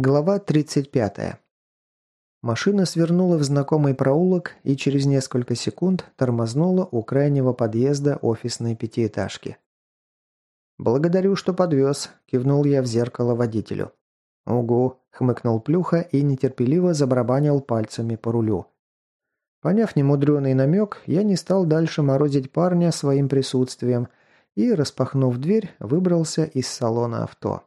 Глава 35. Машина свернула в знакомый проулок и через несколько секунд тормознула у крайнего подъезда офисной пятиэтажки. «Благодарю, что подвез», – кивнул я в зеркало водителю. «Угу», – хмыкнул Плюха и нетерпеливо забарабанил пальцами по рулю. Поняв немудреный намек, я не стал дальше морозить парня своим присутствием и, распахнув дверь, выбрался из салона авто.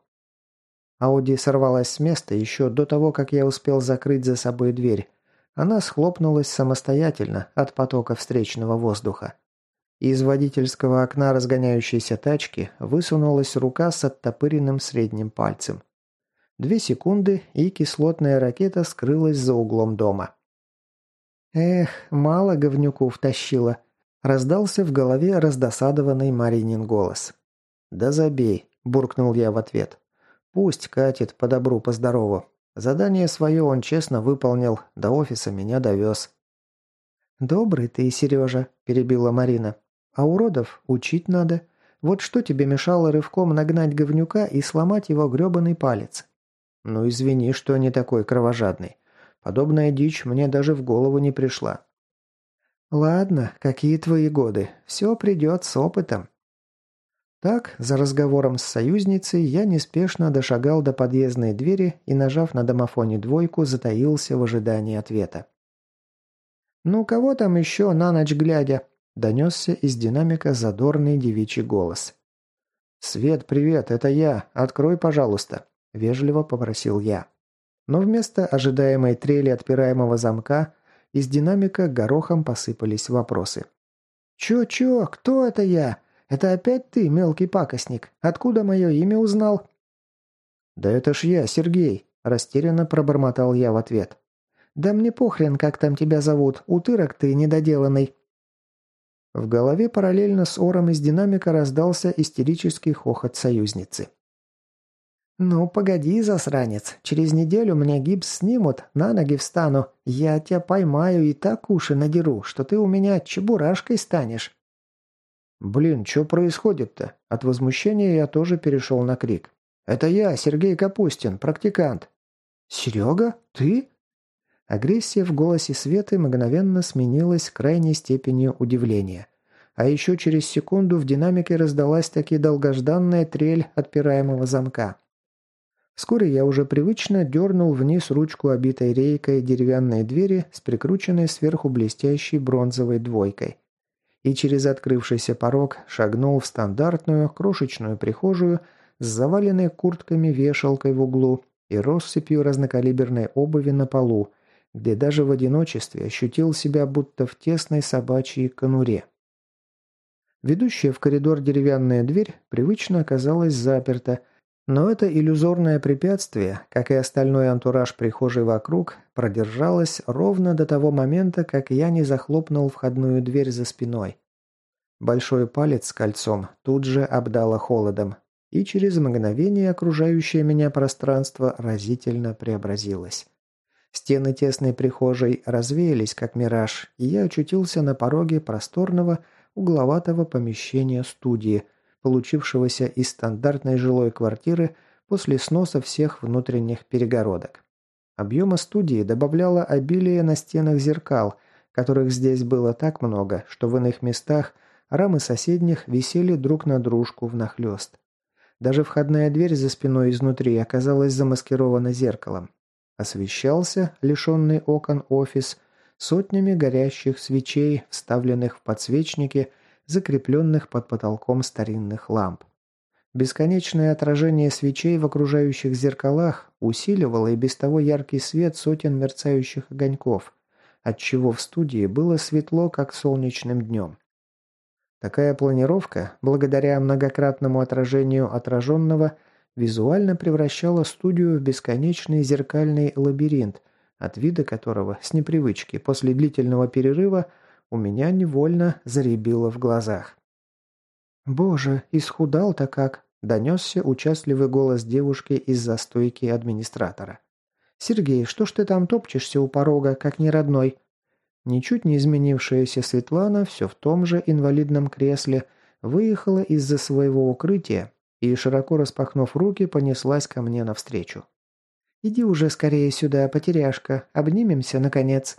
Ауди сорвалась с места еще до того, как я успел закрыть за собой дверь. Она схлопнулась самостоятельно от потока встречного воздуха. Из водительского окна разгоняющейся тачки высунулась рука с оттопыренным средним пальцем. Две секунды, и кислотная ракета скрылась за углом дома. «Эх, мало говнюку втащила», – раздался в голове раздосадованный Маринин голос. «Да забей», – буркнул я в ответ. Пусть катит по добру, по здорову. Задание свое он честно выполнил, до офиса меня довез. «Добрый ты, Сережа», – перебила Марина. «А уродов учить надо. Вот что тебе мешало рывком нагнать говнюка и сломать его грёбаный палец?» «Ну извини, что не такой кровожадный. Подобная дичь мне даже в голову не пришла». «Ладно, какие твои годы. Все придет с опытом. Так, за разговором с союзницей, я неспешно дошагал до подъездной двери и, нажав на домофоне двойку, затаился в ожидании ответа. «Ну, кого там еще на ночь глядя?» – донесся из динамика задорный девичий голос. «Свет, привет, это я. Открой, пожалуйста», – вежливо попросил я. Но вместо ожидаемой трели отпираемого замка из динамика горохом посыпались вопросы. «Чё-чё? Кто это я? «Это опять ты, мелкий пакостник? Откуда мое имя узнал?» «Да это ж я, Сергей», – растерянно пробормотал я в ответ. «Да мне похрен, как там тебя зовут, утырок ты недоделанный». В голове параллельно с ором из динамика раздался истерический хохот союзницы. «Ну, погоди, засранец, через неделю мне гипс снимут, на ноги встану, я тебя поймаю и так уши надеру, что ты у меня чебурашкой станешь». «Блин, что происходит-то?» От возмущения я тоже перешел на крик. «Это я, Сергей Капустин, практикант». «Серега? Ты?» Агрессия в голосе Светы мгновенно сменилась крайней степенью удивления. А еще через секунду в динамике раздалась таки долгожданная трель отпираемого замка. Вскоре я уже привычно дернул вниз ручку обитой рейкой деревянной двери с прикрученной сверху блестящей бронзовой двойкой и через открывшийся порог шагнул в стандартную крошечную прихожую с заваленной куртками вешалкой в углу и россыпью разнокалиберной обуви на полу, где даже в одиночестве ощутил себя будто в тесной собачьей конуре. Ведущая в коридор деревянная дверь привычно оказалась заперта, но это иллюзорное препятствие, как и остальной антураж прихожей вокруг, продержалось ровно до того момента, как я не захлопнул входную дверь за спиной. Большой палец с кольцом тут же обдало холодом, и через мгновение окружающее меня пространство разительно преобразилось. Стены тесной прихожей развеялись, как мираж, и я очутился на пороге просторного, угловатого помещения студии – получившегося из стандартной жилой квартиры после сноса всех внутренних перегородок. Объема студии добавляло обилие на стенах зеркал, которых здесь было так много, что в иных местах рамы соседних висели друг на дружку внахлёст. Даже входная дверь за спиной изнутри оказалась замаскирована зеркалом. Освещался, лишенный окон офис, сотнями горящих свечей, вставленных в подсвечники – закрепленных под потолком старинных ламп. Бесконечное отражение свечей в окружающих зеркалах усиливало и без того яркий свет сотен мерцающих огоньков, отчего в студии было светло, как солнечным днем. Такая планировка, благодаря многократному отражению отраженного, визуально превращала студию в бесконечный зеркальный лабиринт, от вида которого, с непривычки, после длительного перерыва – у меня невольно заребило в глазах. «Боже, исхудал-то как!» – донесся участливый голос девушки из застойки администратора. «Сергей, что ж ты там топчешься у порога, как неродной?» Ничуть не изменившаяся Светлана все в том же инвалидном кресле выехала из-за своего укрытия и, широко распахнув руки, понеслась ко мне навстречу. Иди уже скорее сюда, потеряшка, обнимемся, наконец».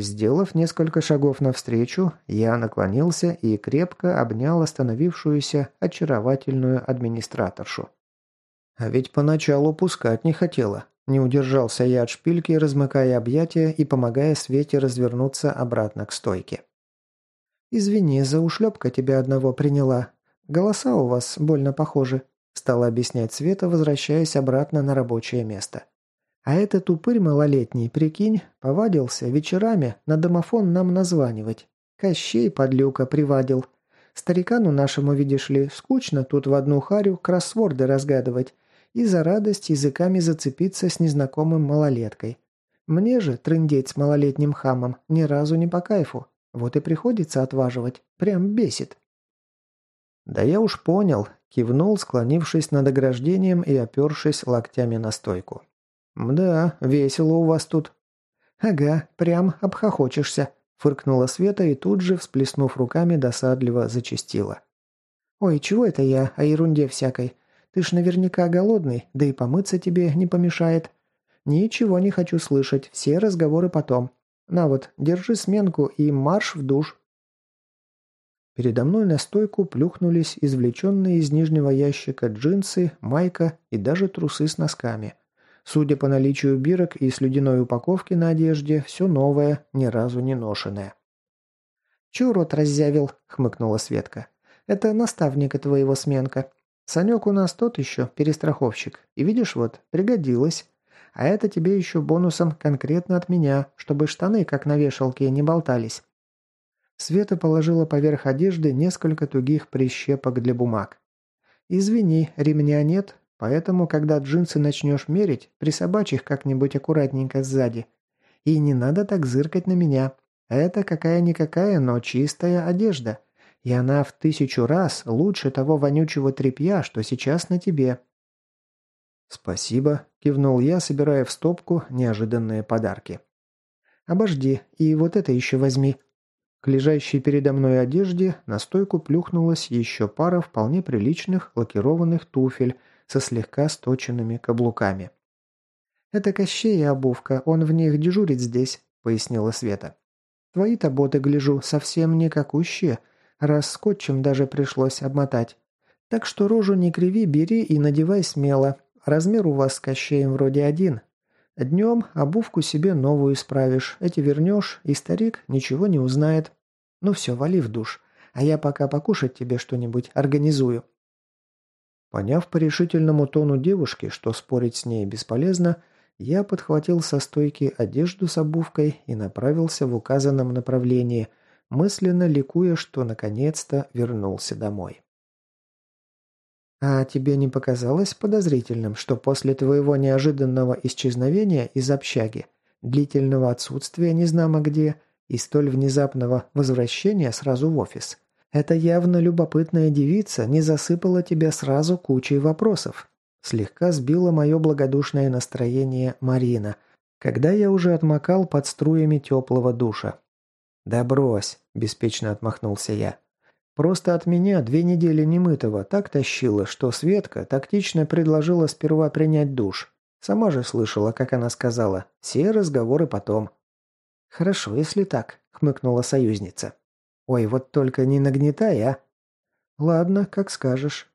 Сделав несколько шагов навстречу, я наклонился и крепко обнял остановившуюся очаровательную администраторшу. А ведь поначалу пускать не хотела. Не удержался я от шпильки, размыкая объятия и помогая Свете развернуться обратно к стойке. «Извини, за ушлепка тебя одного приняла. Голоса у вас больно похожи», – стала объяснять Света, возвращаясь обратно на рабочее место. «А этот упырь малолетний, прикинь, повадился вечерами на домофон нам названивать. Кощей подлюка привадил. Старикану нашему, видишь ли, скучно тут в одну харю кроссворды разгадывать и за радость языками зацепиться с незнакомым малолеткой. Мне же трындеть с малолетним хамом ни разу не по кайфу. Вот и приходится отваживать. Прям бесит. «Да я уж понял», – кивнул, склонившись над ограждением и опершись локтями на стойку. «Да, весело у вас тут». «Ага, прям обхохочешься», – фыркнула Света и тут же, всплеснув руками, досадливо зачастила. «Ой, чего это я о ерунде всякой? Ты ж наверняка голодный, да и помыться тебе не помешает. Ничего не хочу слышать, все разговоры потом. На вот, держи сменку и марш в душ. Передо мной на стойку плюхнулись извлеченные из нижнего ящика джинсы, майка и даже трусы с носками. Судя по наличию бирок и слюдяной упаковки на одежде, все новое, ни разу не ношенное. «Чё рот раззявил?» — хмыкнула Светка. «Это наставника твоего сменка. Санек у нас тот еще перестраховщик. И видишь вот, пригодилось. А это тебе еще бонусом конкретно от меня, чтобы штаны, как на вешалке, не болтались. Света положила поверх одежды несколько тугих прищепок для бумаг. «Извини, ремня нет, поэтому, когда джинсы начнешь мерить, присобачь их как-нибудь аккуратненько сзади. И не надо так зыркать на меня. Это какая-никакая, но чистая одежда. И она в тысячу раз лучше того вонючего тряпья, что сейчас на тебе». «Спасибо», – кивнул я, собирая в стопку неожиданные подарки. «Обожди, и вот это еще возьми». К лежащей передо мной одежде на стойку плюхнулась еще пара вполне приличных лакированных туфель со слегка сточенными каблуками. «Это Кощей обувка, он в них дежурит здесь», – пояснила Света. «Твои-то боты, гляжу, совсем не какущие, раз скотчем даже пришлось обмотать. Так что рожу не криви, бери и надевай смело. Размер у вас с Кощеем вроде один. Днем обувку себе новую исправишь, эти вернешь, и старик ничего не узнает. Ну все, вали в душ, а я пока покушать тебе что-нибудь организую». Поняв по решительному тону девушки, что спорить с ней бесполезно, я подхватил со стойки одежду с обувкой и направился в указанном направлении, мысленно ликуя, что наконец-то вернулся домой. «А тебе не показалось подозрительным, что после твоего неожиданного исчезновения из общаги, длительного отсутствия незнамо где и столь внезапного возвращения сразу в офис, эта явно любопытная девица не засыпала тебя сразу кучей вопросов?» Слегка сбила мое благодушное настроение Марина, когда я уже отмокал под струями теплого душа. «Да брось», – беспечно отмахнулся я. «Просто от меня две недели немытого так тащило, что Светка тактично предложила сперва принять душ. Сама же слышала, как она сказала. Все разговоры потом». «Хорошо, если так», – хмыкнула союзница. «Ой, вот только не нагнетай, а!» «Ладно, как скажешь».